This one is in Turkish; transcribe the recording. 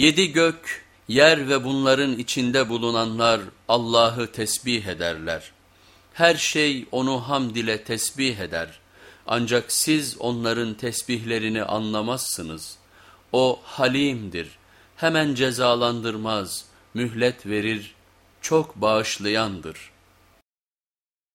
Yedi gök, yer ve bunların içinde bulunanlar Allah'ı tesbih ederler. Her şey onu hamd ile tesbih eder. Ancak siz onların tesbihlerini anlamazsınız. O halimdir, hemen cezalandırmaz, mühlet verir, çok bağışlayandır.''